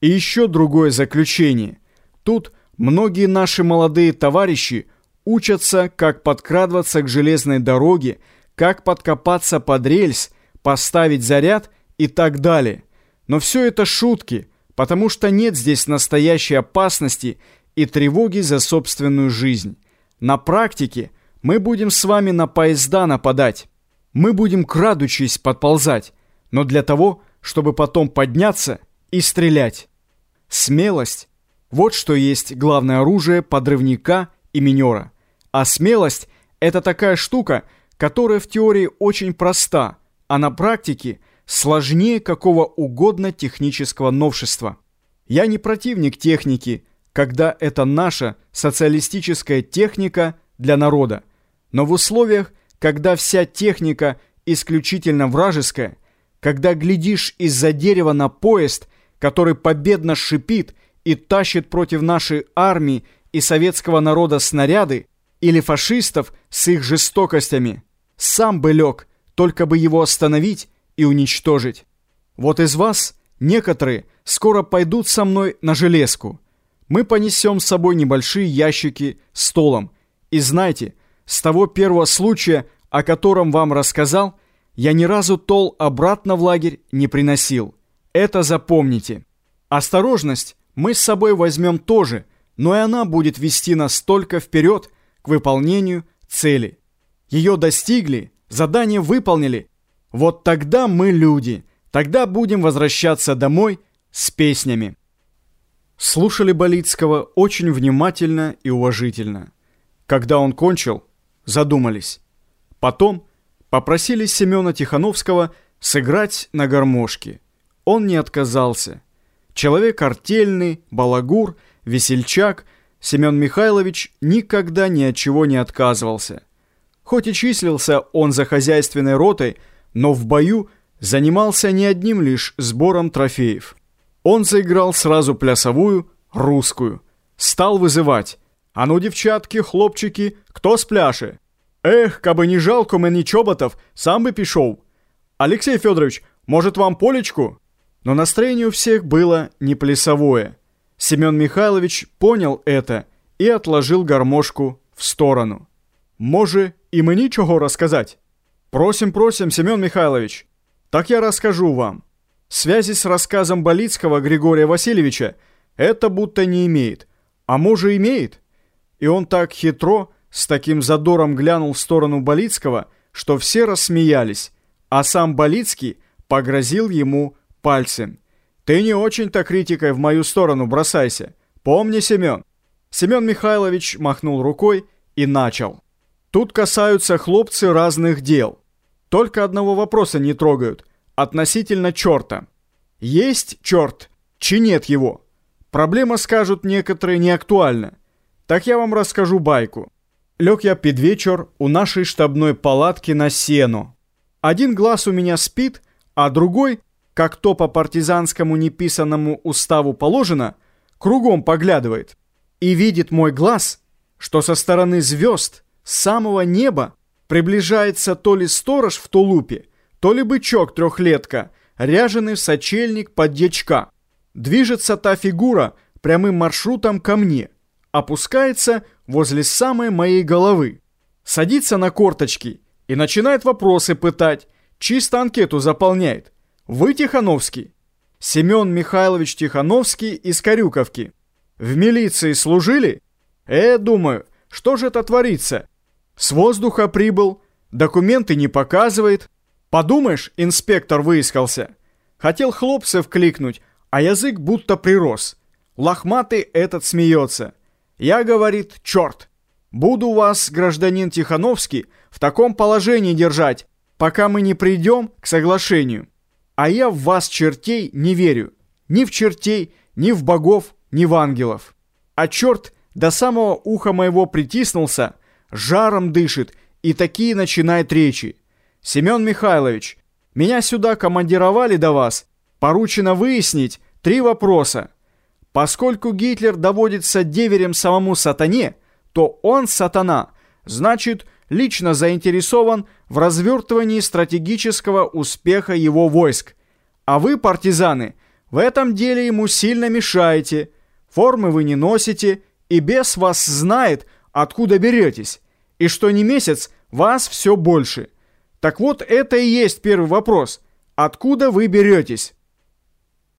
И еще другое заключение. Тут многие наши молодые товарищи учатся, как подкрадываться к железной дороге, как подкопаться под рельс, поставить заряд и так далее. Но все это шутки, потому что нет здесь настоящей опасности и тревоги за собственную жизнь. На практике мы будем с вами на поезда нападать. Мы будем, крадучись, подползать, но для того, чтобы потом подняться и стрелять. Смелость – вот что есть главное оружие подрывника и минера. А смелость – это такая штука, которая в теории очень проста, а на практике сложнее какого угодно технического новшества. Я не противник техники, когда это наша социалистическая техника для народа. Но в условиях, когда вся техника исключительно вражеская, когда глядишь из-за дерева на поезд, который победно шипит и тащит против нашей армии и советского народа снаряды, или фашистов с их жестокостями, сам бы лег, только бы его остановить и уничтожить. Вот из вас некоторые скоро пойдут со мной на железку. Мы понесем с собой небольшие ящики столом. И знайте, с того первого случая, о котором вам рассказал, я ни разу тол обратно в лагерь не приносил. Это запомните. Осторожность мы с собой возьмем тоже, но и она будет вести нас только вперед к выполнению цели. Ее достигли, задание выполнили. Вот тогда мы люди, тогда будем возвращаться домой с песнями. Слушали Болицкого очень внимательно и уважительно. Когда он кончил, задумались. Потом попросили Семена Тихановского сыграть на гармошке. Он не отказался. Человек артельный, балагур, весельчак, Семен Михайлович никогда ни от чего не отказывался. Хоть и числился он за хозяйственной ротой, но в бою занимался не одним лишь сбором трофеев. Он заиграл сразу плясовую, русскую. Стал вызывать. «А ну, девчатки, хлопчики, кто с пляши?» «Эх, кабы не жалко мені чоботов, сам бы пішов!» «Алексей Федорович, может, вам полечку?» Но настроение у всех было не плясовое. Семен Михайлович понял это и отложил гармошку в сторону. «Може, и мне чего рассказать?» «Просим, просим, Семен Михайлович!» «Так я расскажу вам. Связи с рассказом Болицкого Григория Васильевича это будто не имеет. А може имеет?» И он так хитро, с таким задором глянул в сторону Болицкого, что все рассмеялись, а сам Болицкий погрозил ему пальцем. «Ты не очень-то критикой в мою сторону бросайся. Помни, Семен». Семен Михайлович махнул рукой и начал. «Тут касаются хлопцы разных дел. Только одного вопроса не трогают. Относительно черта. Есть черт, чи нет его? Проблема, скажут некоторые, не актуальна. Так я вам расскажу байку. Лег я под вечер у нашей штабной палатки на сену. Один глаз у меня спит, а другой как то по партизанскому неписанному уставу положено, кругом поглядывает и видит мой глаз, что со стороны звезд, с самого неба, приближается то ли сторож в тулупе, то ли бычок-трехлетка, ряженый в сочельник под дьячка. Движется та фигура прямым маршрутом ко мне, опускается возле самой моей головы, садится на корточки и начинает вопросы пытать, чисто анкету заполняет. Вы Тихановский? Семен Михайлович Тихановский из Карюковки. В милиции служили? Э, думаю, что же это творится? С воздуха прибыл, документы не показывает. Подумаешь, инспектор выискался. Хотел хлопцев кликнуть, а язык будто прирос. Лохматый этот смеется. Я, говорит, черт. Буду вас, гражданин Тихановский, в таком положении держать, пока мы не придем к соглашению. А я в вас, чертей, не верю. Ни в чертей, ни в богов, ни в ангелов. А черт до самого уха моего притиснулся, жаром дышит и такие начинает речи. Семен Михайлович, меня сюда командировали до вас. Поручено выяснить три вопроса. Поскольку Гитлер доводится деверем самому сатане, то он, сатана, значит, лично заинтересован в развертывании стратегического успеха его войск. А вы, партизаны, В этом деле ему сильно мешаете, формы вы не носите, и бес вас знает, откуда беретесь, и что не месяц вас все больше. Так вот это и есть первый вопрос. Откуда вы беретесь?